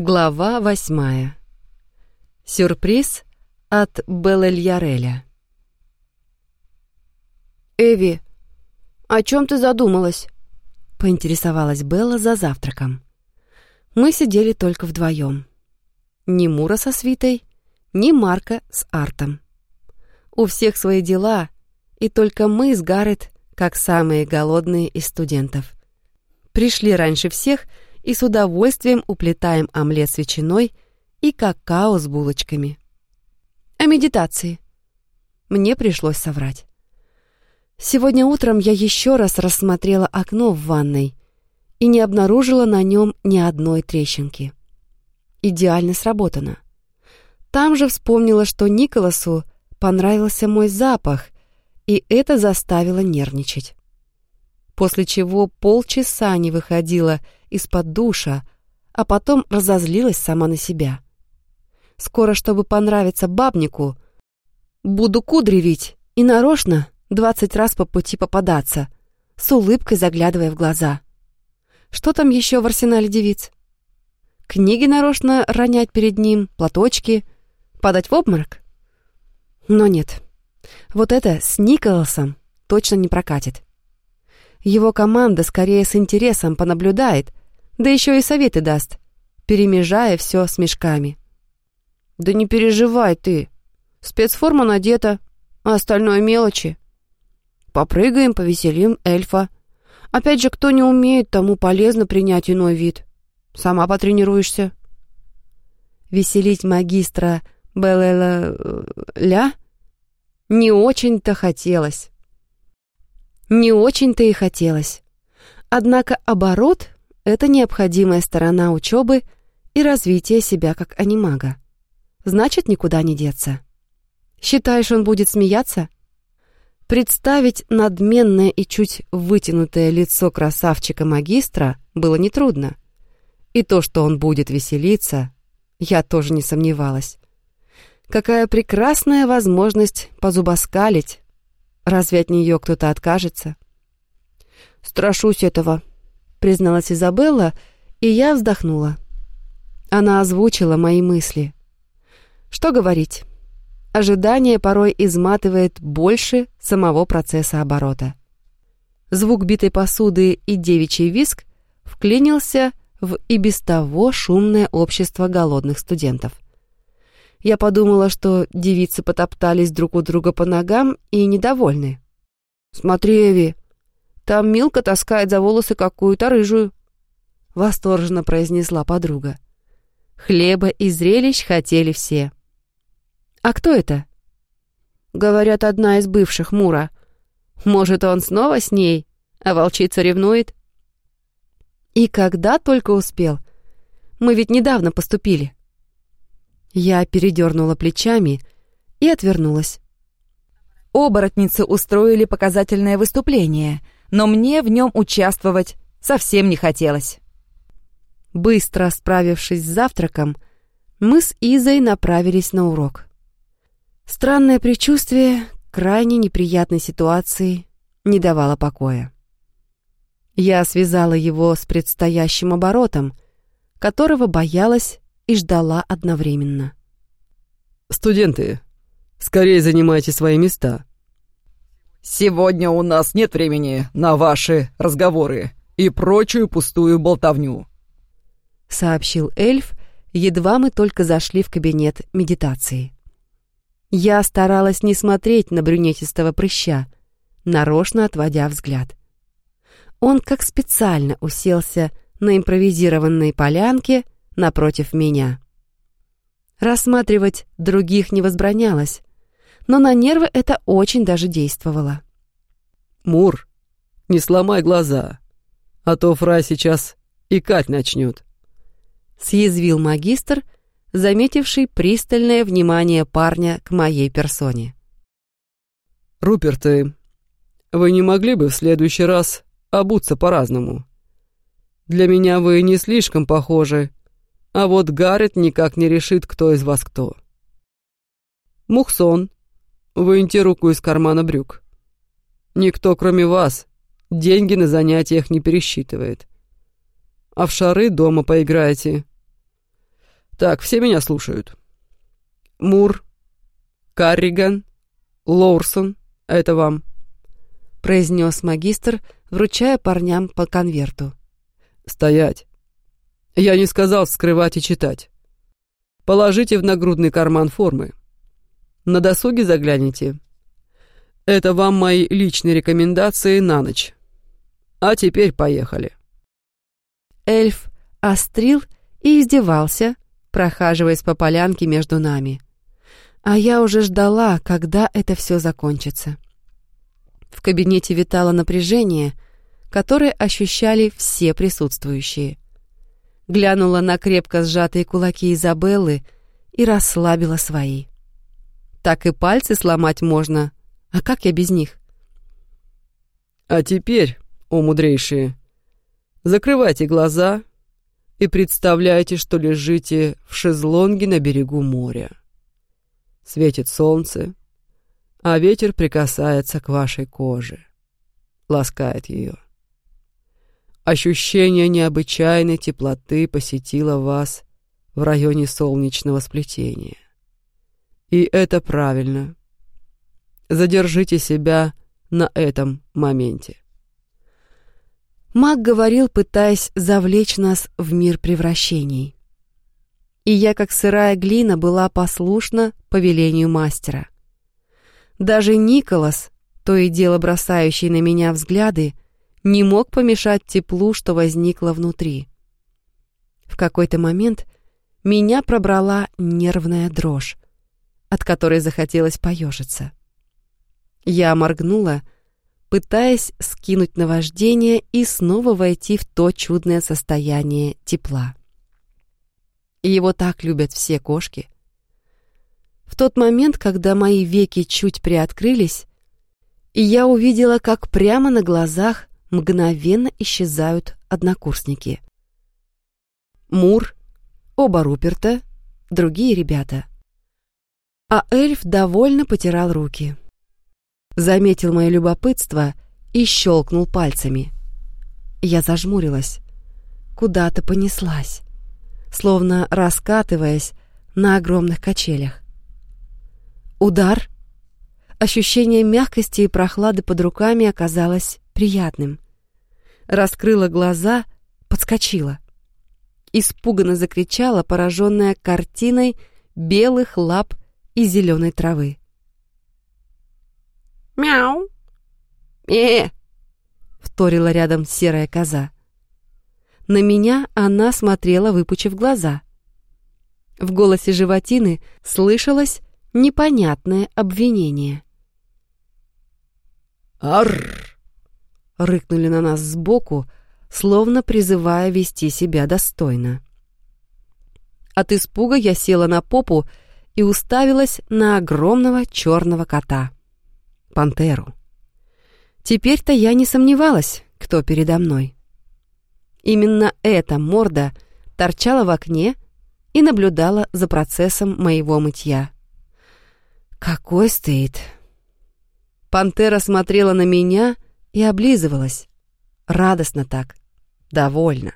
Глава восьмая. Сюрприз от Беллельяреля. «Эви, о чем ты задумалась?» — поинтересовалась Белла за завтраком. Мы сидели только вдвоем. Ни Мура со свитой, ни Марка с Артом. У всех свои дела, и только мы с Гаррет, как самые голодные из студентов. Пришли раньше всех и с удовольствием уплетаем омлет с ветчиной и какао с булочками. О медитации. Мне пришлось соврать. Сегодня утром я еще раз рассмотрела окно в ванной и не обнаружила на нем ни одной трещинки. Идеально сработано. Там же вспомнила, что Николасу понравился мой запах, и это заставило нервничать. После чего полчаса не выходила из-под душа, а потом разозлилась сама на себя. Скоро, чтобы понравиться бабнику, буду кудревить и нарочно двадцать раз по пути попадаться, с улыбкой заглядывая в глаза. Что там еще в арсенале девиц? Книги нарочно ронять перед ним, платочки, падать в обморок? Но нет. Вот это с Николасом точно не прокатит. Его команда скорее с интересом понаблюдает, да еще и советы даст, перемежая все с мешками. «Да не переживай ты. Спецформа надета, а остальное мелочи. Попрыгаем, повеселим эльфа. Опять же, кто не умеет, тому полезно принять иной вид. Сама потренируешься». Веселить магистра Белэла-ля не очень-то хотелось. Не очень-то и хотелось. Однако оборот — это необходимая сторона учебы и развития себя как анимага. Значит, никуда не деться. Считаешь, он будет смеяться? Представить надменное и чуть вытянутое лицо красавчика-магистра было нетрудно. И то, что он будет веселиться, я тоже не сомневалась. Какая прекрасная возможность позубоскалить. Разве от нее кто-то откажется? «Страшусь этого», — призналась Изабелла, и я вздохнула. Она озвучила мои мысли. Что говорить? Ожидание порой изматывает больше самого процесса оборота. Звук битой посуды и девичий виск вклинился в и без того шумное общество голодных студентов. Я подумала, что девицы потоптались друг у друга по ногам и недовольны. «Смотри, Эви, там Милка таскает за волосы какую-то рыжую», — восторженно произнесла подруга. Хлеба и зрелищ хотели все. «А кто это?» «Говорят, одна из бывших Мура. Может, он снова с ней, а волчица ревнует?» «И когда только успел? Мы ведь недавно поступили». Я передернула плечами и отвернулась. Оборотницы устроили показательное выступление, но мне в нем участвовать совсем не хотелось. Быстро справившись с завтраком, мы с Изой направились на урок. Странное предчувствие крайне неприятной ситуации не давало покоя. Я связала его с предстоящим оборотом, которого боялась и ждала одновременно. «Студенты, скорее занимайте свои места». «Сегодня у нас нет времени на ваши разговоры и прочую пустую болтовню», — сообщил эльф, едва мы только зашли в кабинет медитации. Я старалась не смотреть на брюнетистого прыща, нарочно отводя взгляд. Он как специально уселся на импровизированной полянке, напротив меня. Рассматривать других не возбранялось, но на нервы это очень даже действовало. «Мур, не сломай глаза, а то Фра сейчас икать начнет», — съязвил магистр, заметивший пристальное внимание парня к моей персоне. «Руперты, вы не могли бы в следующий раз обуться по-разному? Для меня вы не слишком похожи а вот Гаррет никак не решит, кто из вас кто. Мухсон, выньте руку из кармана брюк. Никто, кроме вас, деньги на занятиях не пересчитывает. А в шары дома поиграйте. Так, все меня слушают. Мур, Карриган, Лоурсон, это вам», — произнес магистр, вручая парням по конверту. «Стоять! Я не сказал вскрывать и читать. Положите в нагрудный карман формы. На досуге загляните. Это вам мои личные рекомендации на ночь. А теперь поехали». Эльф острил и издевался, прохаживаясь по полянке между нами. А я уже ждала, когда это все закончится. В кабинете витало напряжение, которое ощущали все присутствующие. Глянула на крепко сжатые кулаки Изабеллы и расслабила свои. Так и пальцы сломать можно, а как я без них? А теперь, о мудрейшие, закрывайте глаза и представляйте, что лежите в шезлонге на берегу моря. Светит солнце, а ветер прикасается к вашей коже, ласкает ее. Ощущение необычайной теплоты посетило вас в районе солнечного сплетения. И это правильно. Задержите себя на этом моменте. Маг говорил, пытаясь завлечь нас в мир превращений. И я, как сырая глина, была послушна повелению мастера. Даже Николас, то и дело бросающий на меня взгляды, не мог помешать теплу, что возникло внутри. В какой-то момент меня пробрала нервная дрожь, от которой захотелось поежиться. Я моргнула, пытаясь скинуть наваждение и снова войти в то чудное состояние тепла. Его так любят все кошки. В тот момент, когда мои веки чуть приоткрылись, и я увидела, как прямо на глазах мгновенно исчезают однокурсники. Мур, оба Руперта, другие ребята. А эльф довольно потирал руки заметил мое любопытство и щелкнул пальцами. Я зажмурилась. Куда-то понеслась, словно раскатываясь на огромных качелях. Удар. Ощущение мягкости и прохлады под руками оказалось приятным. Раскрыла глаза, подскочила. Испуганно закричала, пораженная картиной белых лап и зеленой травы. «Мяу!» «Э!» — вторила рядом серая коза. На меня она смотрела, выпучив глаза. В голосе животины слышалось непонятное обвинение. «Арр!» — рыкнули на нас сбоку, словно призывая вести себя достойно. От испуга я села на попу и уставилась на огромного черного кота пантеру. Теперь-то я не сомневалась, кто передо мной. Именно эта морда торчала в окне и наблюдала за процессом моего мытья. Какой стыд! Пантера смотрела на меня и облизывалась. Радостно так, довольно.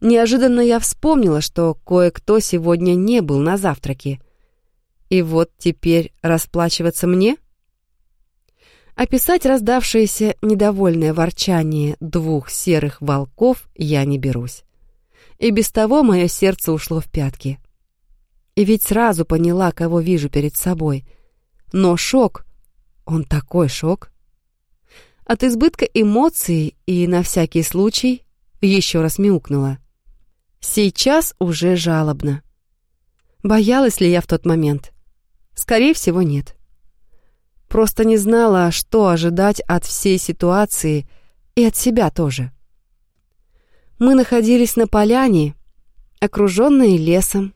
Неожиданно я вспомнила, что кое-кто сегодня не был на завтраке. И вот теперь расплачиваться мне — Описать раздавшееся недовольное ворчание двух серых волков я не берусь. И без того мое сердце ушло в пятки. И ведь сразу поняла, кого вижу перед собой. Но шок, он такой шок. От избытка эмоций и на всякий случай еще раз мяукнула. Сейчас уже жалобно. Боялась ли я в тот момент? Скорее всего, нет. Просто не знала, что ожидать от всей ситуации и от себя тоже. Мы находились на поляне, окруженные лесом,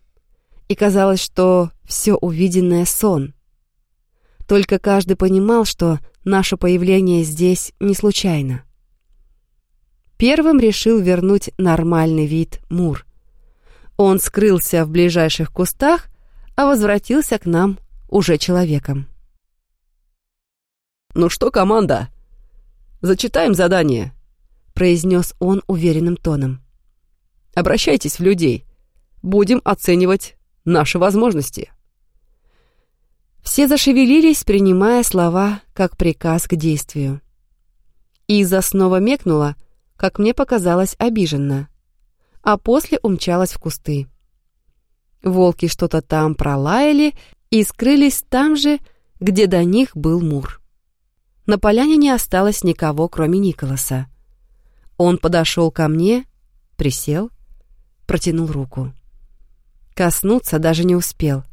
и казалось, что все увиденное — сон. Только каждый понимал, что наше появление здесь не случайно. Первым решил вернуть нормальный вид Мур. Он скрылся в ближайших кустах, а возвратился к нам уже человеком. «Ну что, команда? Зачитаем задание», — произнес он уверенным тоном. «Обращайтесь в людей. будем оценивать наши возможности». Все зашевелились, принимая слова как приказ к действию. Иза снова мекнула, как мне показалось, обиженно, а после умчалась в кусты. Волки что-то там пролаяли и скрылись там же, где до них был Мур. На поляне не осталось никого, кроме Николаса. Он подошел ко мне, присел, протянул руку. Коснуться даже не успел.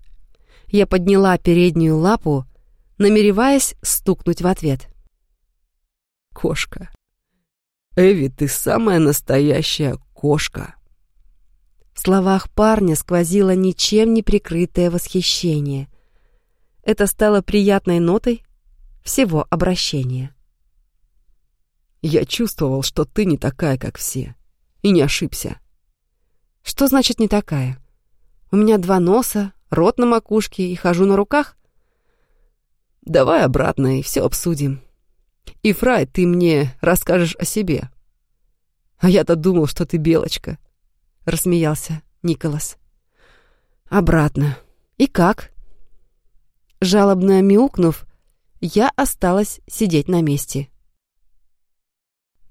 Я подняла переднюю лапу, намереваясь стукнуть в ответ. «Кошка. Эви, ты самая настоящая кошка». В словах парня сквозило ничем не прикрытое восхищение. Это стало приятной нотой всего обращения. «Я чувствовал, что ты не такая, как все, и не ошибся». «Что значит «не такая»? У меня два носа, рот на макушке и хожу на руках?» «Давай обратно и все обсудим. И, Фрай, ты мне расскажешь о себе». «А я-то думал, что ты белочка», — рассмеялся Николас. «Обратно. И как?» Жалобно мяукнув, я осталась сидеть на месте.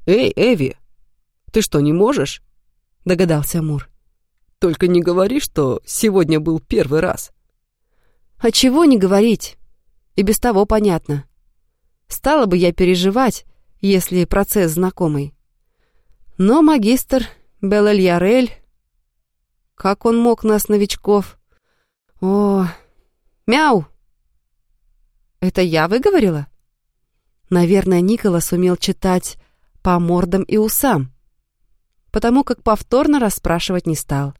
«Эй, Эви, ты что, не можешь?» — догадался Мур. «Только не говори, что сегодня был первый раз». «А чего не говорить? И без того понятно. Стала бы я переживать, если процесс знакомый. Но магистр Белэльярель... Как он мог нас, новичков? О, мяу!» Это я выговорила? Наверное, Николас умел читать по мордам и усам, потому как повторно расспрашивать не стал.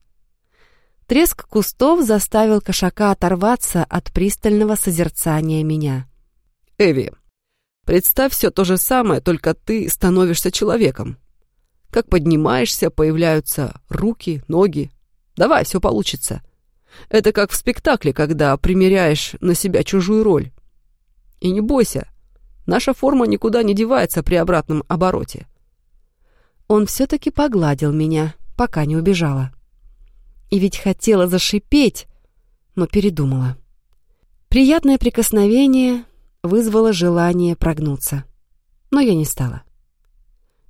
Треск кустов заставил кошака оторваться от пристального созерцания меня. «Эви, представь все то же самое, только ты становишься человеком. Как поднимаешься, появляются руки, ноги. Давай, все получится. Это как в спектакле, когда примеряешь на себя чужую роль. И не бойся, наша форма никуда не девается при обратном обороте. Он все-таки погладил меня, пока не убежала. И ведь хотела зашипеть, но передумала. Приятное прикосновение вызвало желание прогнуться, но я не стала.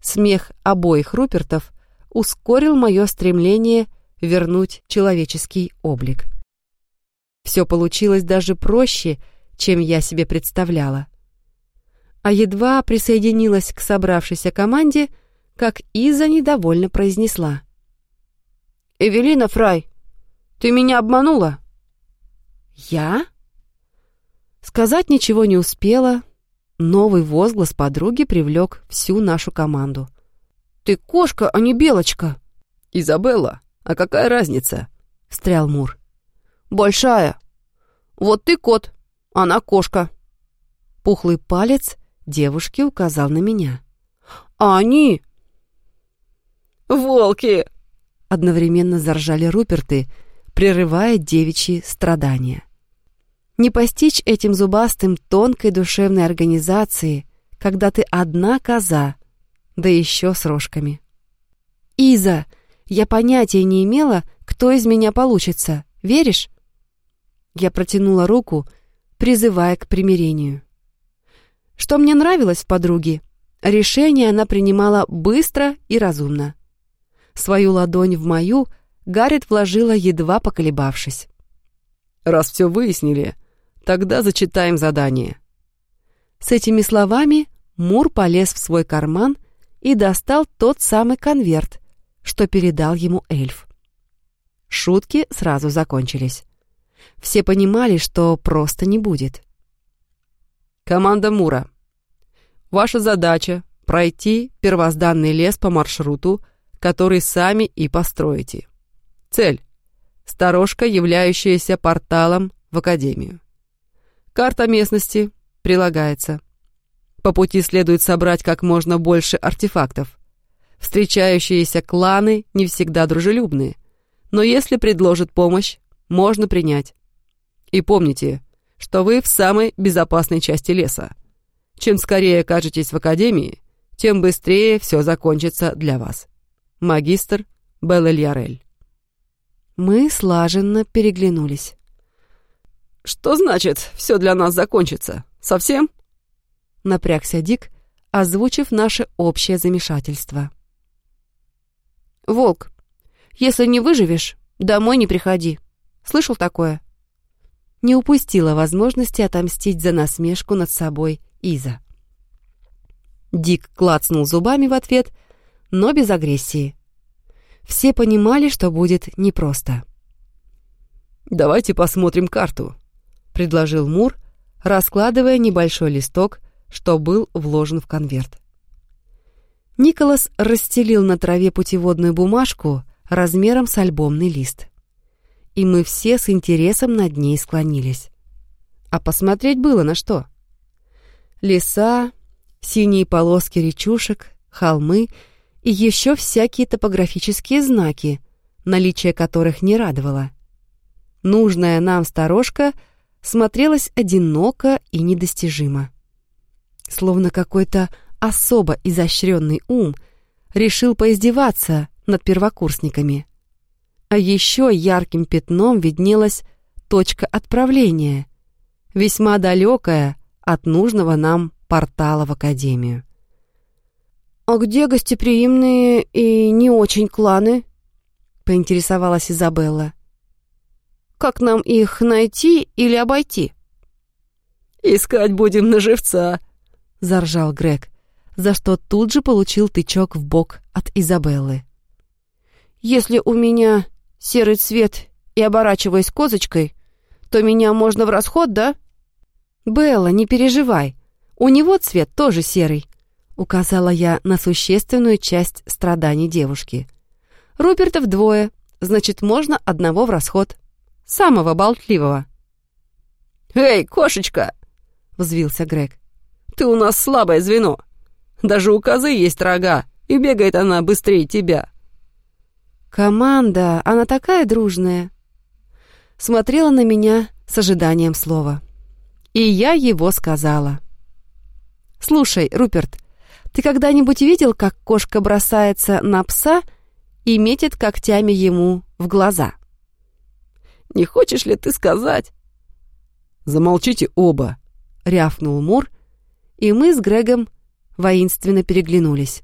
Смех обоих Рупертов ускорил мое стремление вернуть человеческий облик. Все получилось даже проще, чем я себе представляла. А едва присоединилась к собравшейся команде, как Иза недовольно произнесла. «Эвелина Фрай, ты меня обманула?» «Я?» Сказать ничего не успела. Новый возглас подруги привлек всю нашу команду. «Ты кошка, а не белочка!» «Изабелла, а какая разница?» — встрял Мур. «Большая. Вот ты кот, она кошка». Пухлый палец девушки указал на меня. «А они...» «Волки!» Одновременно заржали Руперты, прерывая девичьи страдания. Не постичь этим зубастым тонкой душевной организации, когда ты одна коза, да еще с рожками. «Иза, я понятия не имела, кто из меня получится. Веришь?» Я протянула руку, призывая к примирению. Что мне нравилось в подруге, решение она принимала быстро и разумно. Свою ладонь в мою Гаррит вложила, едва поколебавшись. «Раз все выяснили, тогда зачитаем задание». С этими словами Мур полез в свой карман и достал тот самый конверт, что передал ему эльф. Шутки сразу закончились. Все понимали, что просто не будет. Команда Мура. Ваша задача — пройти первозданный лес по маршруту, который сами и построите. Цель — сторожка, являющаяся порталом в Академию. Карта местности прилагается. По пути следует собрать как можно больше артефактов. Встречающиеся кланы не всегда дружелюбные, но если предложат помощь, можно принять. И помните, что вы в самой безопасной части леса. Чем скорее окажетесь в академии, тем быстрее все закончится для вас. Магистр Белэльярель. Мы слаженно переглянулись. «Что значит, все для нас закончится? Совсем?» Напрягся Дик, озвучив наше общее замешательство. «Волк, если не выживешь, домой не приходи. Слышал такое?» Не упустила возможности отомстить за насмешку над собой Иза. Дик клацнул зубами в ответ, но без агрессии. Все понимали, что будет непросто. «Давайте посмотрим карту», — предложил Мур, раскладывая небольшой листок, что был вложен в конверт. Николас расстелил на траве путеводную бумажку размером с альбомный лист. И мы все с интересом над ней склонились. А посмотреть было на что. Леса, синие полоски речушек, холмы — и еще всякие топографические знаки, наличие которых не радовало. Нужная нам сторожка смотрелась одиноко и недостижимо. Словно какой-то особо изощренный ум решил поиздеваться над первокурсниками. А еще ярким пятном виднелась точка отправления, весьма далекая от нужного нам портала в Академию. «А где гостеприимные и не очень кланы?» — поинтересовалась Изабелла. «Как нам их найти или обойти?» «Искать будем на живца», — заржал Грег, за что тут же получил тычок в бок от Изабеллы. «Если у меня серый цвет и оборачиваюсь козочкой, то меня можно в расход, да?» «Белла, не переживай, у него цвет тоже серый», указала я на существенную часть страданий девушки. Рупертов двое, значит, можно одного в расход. Самого болтливого. «Эй, кошечка!» — взвился Грег. «Ты у нас слабое звено. Даже у козы есть рога, и бегает она быстрее тебя». «Команда, она такая дружная!» Смотрела на меня с ожиданием слова. И я его сказала. «Слушай, Руперт, ты когда-нибудь видел, как кошка бросается на пса и метит когтями ему в глаза? Не хочешь ли ты сказать? Замолчите оба, рявкнул Мур, и мы с Грегом воинственно переглянулись.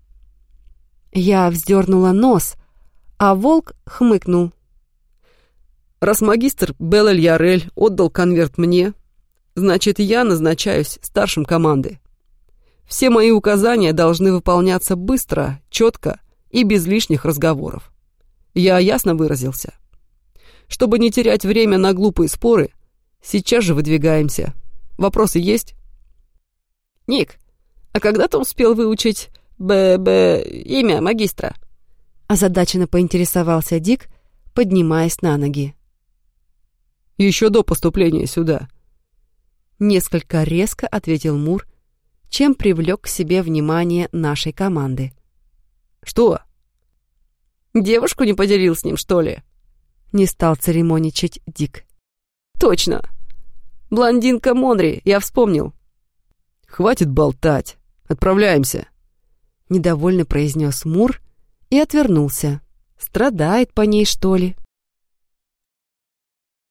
Я вздернула нос, а волк хмыкнул. Раз магистр Беллель Ярель отдал конверт мне, значит, я назначаюсь старшим команды. Все мои указания должны выполняться быстро, четко и без лишних разговоров. Я ясно выразился. Чтобы не терять время на глупые споры, сейчас же выдвигаемся. Вопросы есть? Ник, а когда ты успел выучить Б-Б имя магистра? Озадаченно поинтересовался Дик, поднимаясь на ноги. Еще до поступления сюда. Несколько резко ответил Мур, чем привлек к себе внимание нашей команды. «Что? Девушку не поделил с ним, что ли?» Не стал церемоничать Дик. «Точно! Блондинка Монри, я вспомнил!» «Хватит болтать! Отправляемся!» Недовольно произнес Мур и отвернулся. «Страдает по ней, что ли?»